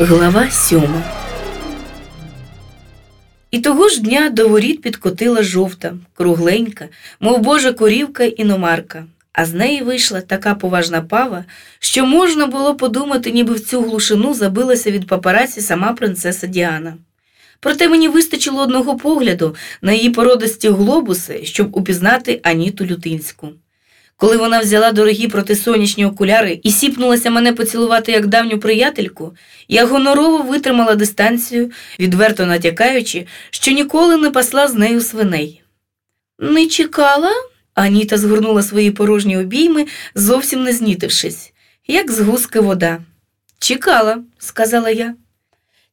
Глава сьома. І того ж дня до воріт підкотила жовта, кругленька, мов божа корівка іномарка, а з неї вийшла така поважна пава, що можна було подумати, ніби в цю глушину забилася від папараці сама принцеса Діана. Проте мені вистачило одного погляду на її породисті глобуси, щоб упізнати Аніту Лютинську. Коли вона взяла дорогі протисонячні окуляри і сіпнулася мене поцілувати як давню приятельку, я гонорово витримала дистанцію, відверто натякаючи, що ніколи не пасла з нею свиней. Не чекала? Аніта згорнула свої порожні обійми, зовсім не знітившись, як з гуски вода. Чекала, сказала я.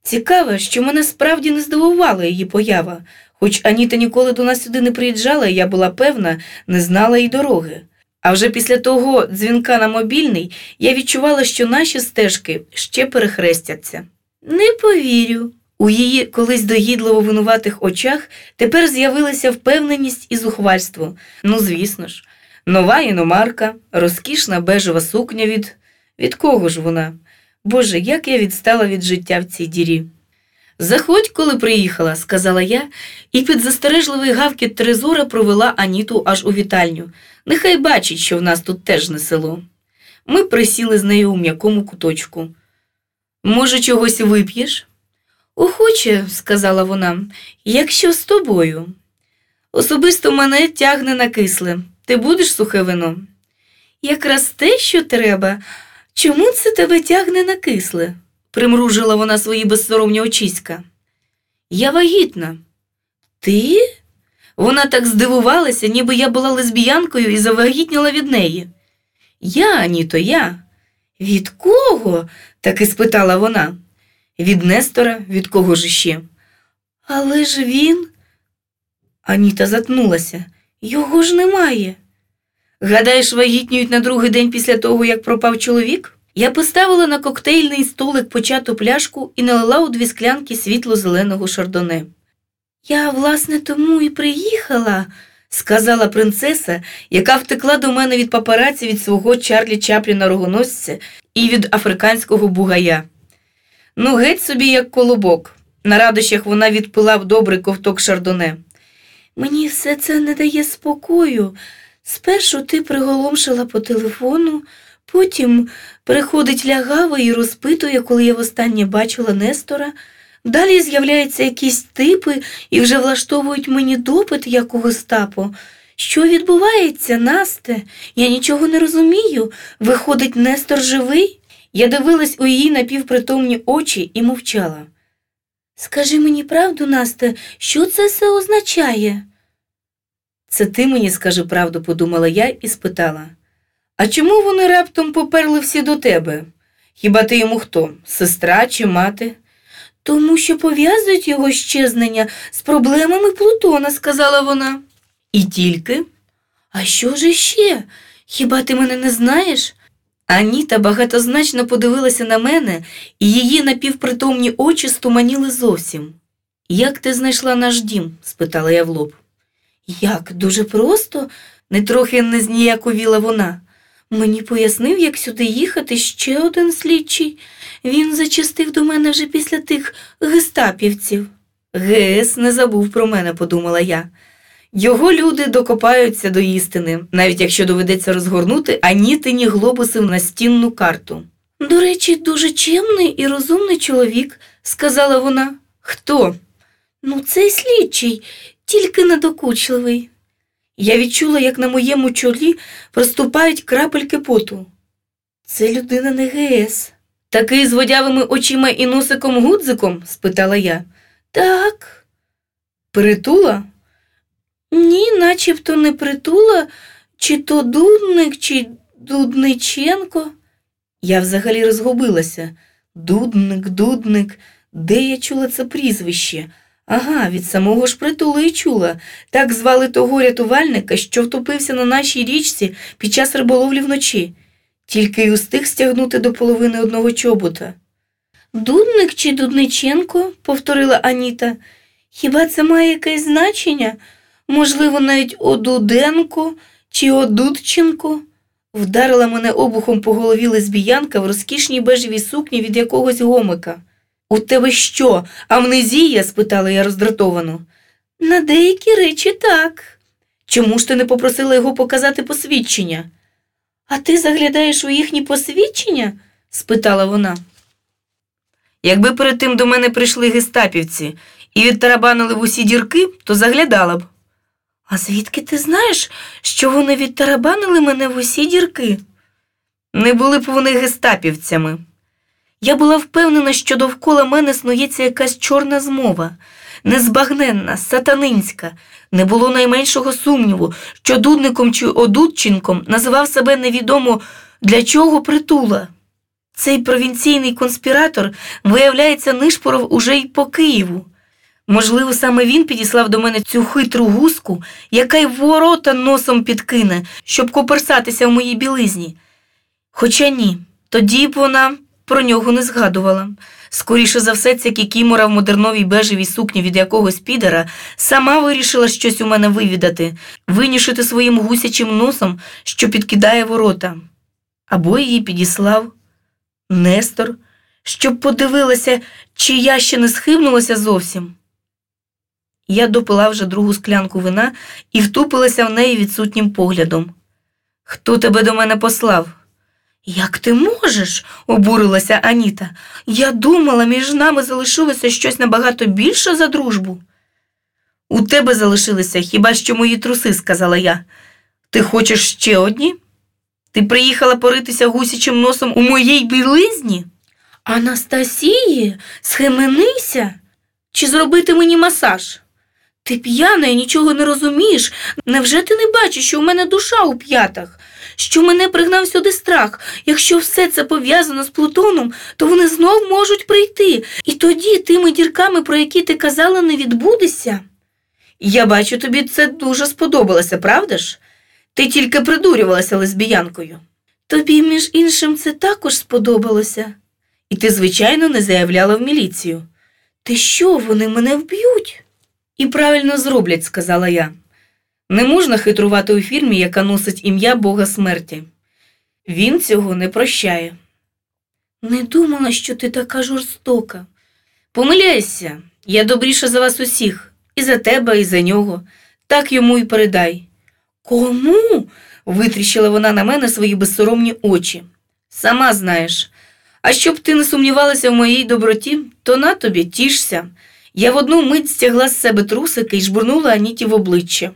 Цікаво, що мене справді не здивувала її поява, хоч Аніта ніколи до нас сюди не приїжджала, і я була певна, не знала й дороги. А вже після того дзвінка на мобільний я відчувала, що наші стежки ще перехрестяться. Не повірю. У її колись догідливо винуватих очах тепер з'явилася впевненість і зухвальство. Ну, звісно ж, нова іномарка, розкішна бежева сукня від. Від кого ж вона? Боже, як я відстала від життя в цій дірі. Заходь, коли приїхала, сказала я, і під застережливий гавкіт Трезора провела Аніту аж у вітальню. Нехай бачить, що в нас тут теж не село. Ми присіли з нею у м'якому куточку. Може, чогось вип'єш? Охоче, сказала вона, якщо з тобою. Особисто мене тягне на кисле. Ти будеш сухе вино? Якраз те, що треба. Чому це тебе тягне на кисле? Примружила вона свої безсоромні очиська. Я вагітна. Ти? Вона так здивувалася, ніби я була лесбіянкою і завагітніла від неї. Я, Аніто, я. Від кого? таки спитала вона. Від Нестора, від кого ж іще? Але ж він. Аніта затнулася. Його ж немає. Гадаєш, вагітнюють на другий день після того, як пропав чоловік? Я поставила на коктейльний столик почату пляшку і налила у дві склянки світло-зеленого шардоне. Я, власне, тому і приїхала, сказала принцеса, яка втекла до мене від папараці від свого Чарлі Чапліна рогоносця і від африканського бугая. Ну, геть собі, як колобок. На радощах вона відпила в добрий ковток шардоне. Мені все це не дає спокою. Спершу ти приголомшила по телефону, потім приходить лягава і розпитує, коли я востаннє бачила Нестора. Далі з'являються якісь типи і вже влаштовують мені допит, як у Гестапо. Що відбувається, Насте? Я нічого не розумію. Виходить, Нестор живий? Я дивилась у її напівпритомні очі і мовчала. Скажи мені правду, Насте, що це все означає? Це ти мені скажи правду, подумала я і спитала. А чому вони раптом поперли всі до тебе? Хіба ти йому хто? Сестра чи мати? Тому що пов'язують його щезнення з проблемами Плутона, сказала вона. І тільки? А що ж іще? Хіба ти мене не знаєш? Аніта багатозначно подивилася на мене, і її напівпритомні очі стуманіли зовсім. Як ти знайшла наш дім? спитала я в лоб. Як, дуже просто, нетрохи не зніяковіла вона. Мені пояснив, як сюди їхати ще один слідчий. Він зачастив до мене вже після тих гестапівців. Гес не забув про мене, подумала я. Його люди докопаються до істини, навіть якщо доведеться розгорнути анітині глобуси в настінну карту. До речі, дуже чемний і розумний чоловік, сказала вона. Хто? Ну, цей слідчий, тільки недокучливий. Я відчула, як на моєму чолі проступають крапельки поту. Це людина не ГС. Такий з водявими очима і носиком гудзиком? спитала я. Так. Притула? Ні, начебто не притула, чи то дудник, чи Дудниченко. Я взагалі розгубилася. Дудник, дудник, де я чула це прізвище? Ага, від самого ж притулу і чула. Так звали того рятувальника, що втопився на нашій річці під час риболовлі вночі, тільки й устиг стягнути до половини одного чобота. Дудник чи Дудниченко, повторила Аніта, хіба це має якесь значення? Можливо, навіть Одуденко чи Одудченко? Вдарила мене обухом по голові лесбіянка в розкішній бежевій сукні від якогось гомика. У тебе що, амнезія? спитала я роздратовано. На деякі речі так. Чому ж ти не попросила його показати посвідчення? А ти заглядаєш у їхні посвідчення? спитала вона. Якби перед тим до мене прийшли гестапівці і відтарабанили в усі дірки, то заглядала б. А звідки ти знаєш, що вони відтарабанили мене в усі дірки? Не були б вони гестапівцями. Я була впевнена, що довкола мене снується якась чорна змова, незбагненна, сатанинська. Не було найменшого сумніву, що дудником чи одудченком називав себе невідомо для чого притула. Цей провінційний конспіратор, виявляється, нишпоров уже й по Києву. Можливо, саме він підіслав до мене цю хитру гуску, яка й ворота носом підкине, щоб коперсатися в моїй білизні. Хоча ні, тоді б вона про нього не згадувала. Скоріше за все, ця кікімора в модерновій бежевій сукні від якогось підера сама вирішила щось у мене вивідати, винішити своїм гусячим носом, що підкидає ворота. Або її підіслав Нестор, щоб подивилася, чи я ще не схибнулася зовсім. Я допила вже другу склянку вина і втупилася в неї відсутнім поглядом. Хто тебе до мене послав? Як ти можеш? обурилася Аніта. Я думала, між нами залишилося щось набагато більше за дружбу. У тебе залишилися хіба що мої труси, сказала я. Ти хочеш ще одні? Ти приїхала поритися гусячим носом у моїй білизні? Анастасії, схеменися чи зробити мені масаж? Ти п'яна і нічого не розумієш. Невже ти не бачиш, що в мене душа у п'ятах, що мене пригнав сюди страх? Якщо все це пов'язано з Плутоном, то вони знов можуть прийти, і тоді тими дірками, про які ти казала, не відбудеться. Я бачу, тобі це дуже сподобалося, правда ж? Ти тільки придурювалася лесбіянкою. Тобі, між іншим, це також сподобалося. І ти, звичайно, не заявляла в міліцію. Ти що, вони мене вб'ють? І правильно зроблять, сказала я. Не можна хитрувати у фірмі, яка носить ім'я Бога смерті. Він цього не прощає. Не думала, що ти така жорстока. Помиляйся, я добріша за вас усіх, і за тебе, і за нього. Так йому й передай. Кому? витріщила вона на мене свої безсоромні очі. Сама знаєш. А щоб ти не сумнівалася в моїй доброті, то на тобі тішся. Я в одну мить стягла з себе трусики і жбурнула Аніті в обличчя.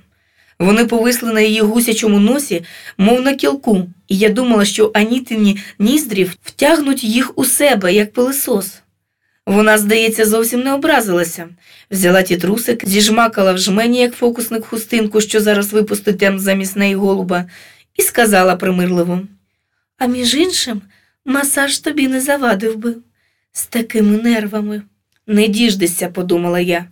Вони повисли на її гусячому носі, мов на кілку, і я думала, що Анітині ніздрів втягнуть їх у себе, як пилисос. Вона, здається, зовсім не образилася. Взяла ті трусики, зіжмакала в жмені, як фокусник хустинку, що зараз випустить замість неї голуба, і сказала примирливо А між іншим, масаж тобі не завадив би з такими нервами. Не діждешся, подумала я.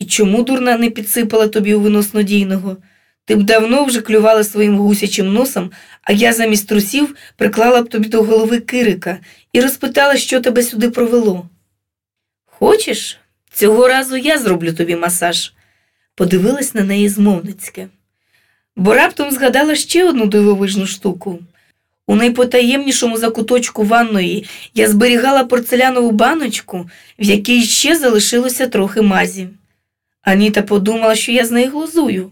І чому дурна не підсипала тобі у вино снодійного? Ти б давно вже клювала своїм гусячим носом, а я замість трусів приклала б тобі до голови кирика і розпитала, що тебе сюди провело. Хочеш, цього разу я зроблю тобі масаж, подивилась на неї змовницьке. Бо раптом згадала ще одну дивовижну штуку. У найпотаємнішому закуточку ванної я зберігала порцелянову баночку, в якій ще залишилося трохи мазі. Аніта подумала, що я з неї глузую.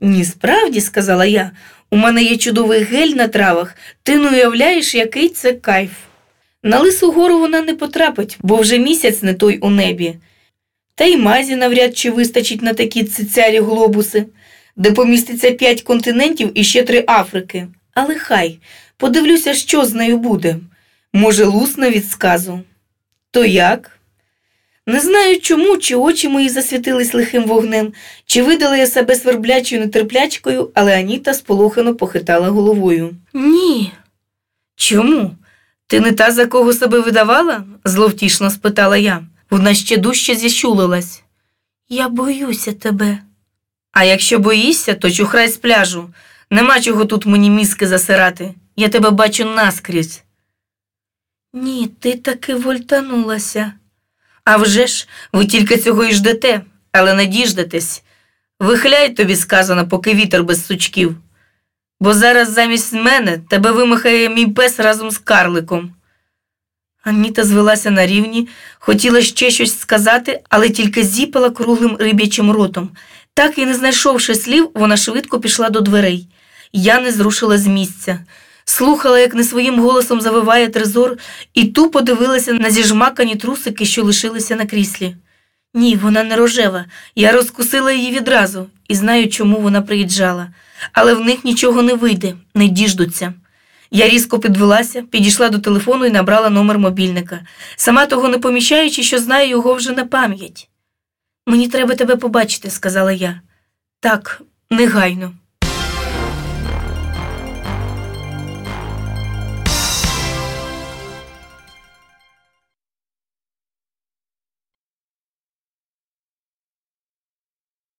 Ні, справді, сказала я, у мене є чудовий гель на травах, ти не уявляєш, який це кайф. На лису гору вона не потрапить, бо вже місяць не той у небі. Та й мазі навряд чи вистачить на такі цицярі глобуси, де поміститься п'ять континентів і ще три Африки. Але хай, подивлюся, що з нею буде. Може, лусне від сказу. То як? Не знаю чому, чи очі мої засвітились лихим вогнем, чи видала я себе сверблячою нетерплячкою, але Аніта сполохано похитала головою. Ні. Чому? Ти не та, за кого себе видавала? зловтішно спитала я. Вона ще дужче зіщулилась. Я боюся тебе. А якщо боїшся, то чухрай з пляжу. Нема чого тут мені мізки засирати. Я тебе бачу наскрізь. Ні, ти таки вольтанулася. А вже ж, ви тільки цього й ждете, але не діждетесь. Вихляй тобі сказано, поки вітер без сучків. Бо зараз замість мене тебе вимахає мій пес разом з карликом. Аніта звелася на рівні, хотіла ще щось сказати, але тільки зіпала круглим риб'ячим ротом. Так і не знайшовши слів, вона швидко пішла до дверей. Я не зрушила з місця. Слухала, як не своїм голосом завиває трезор, і тупо дивилася на зіжмакані трусики, що лишилися на кріслі. Ні, вона не рожева. Я розкусила її відразу і знаю, чому вона приїжджала. Але в них нічого не вийде, не діждуться. Я різко підвелася, підійшла до телефону і набрала номер мобільника, сама того не поміщаючи, що знаю його вже на пам'ять. Мені треба тебе побачити, сказала я. Так, негайно.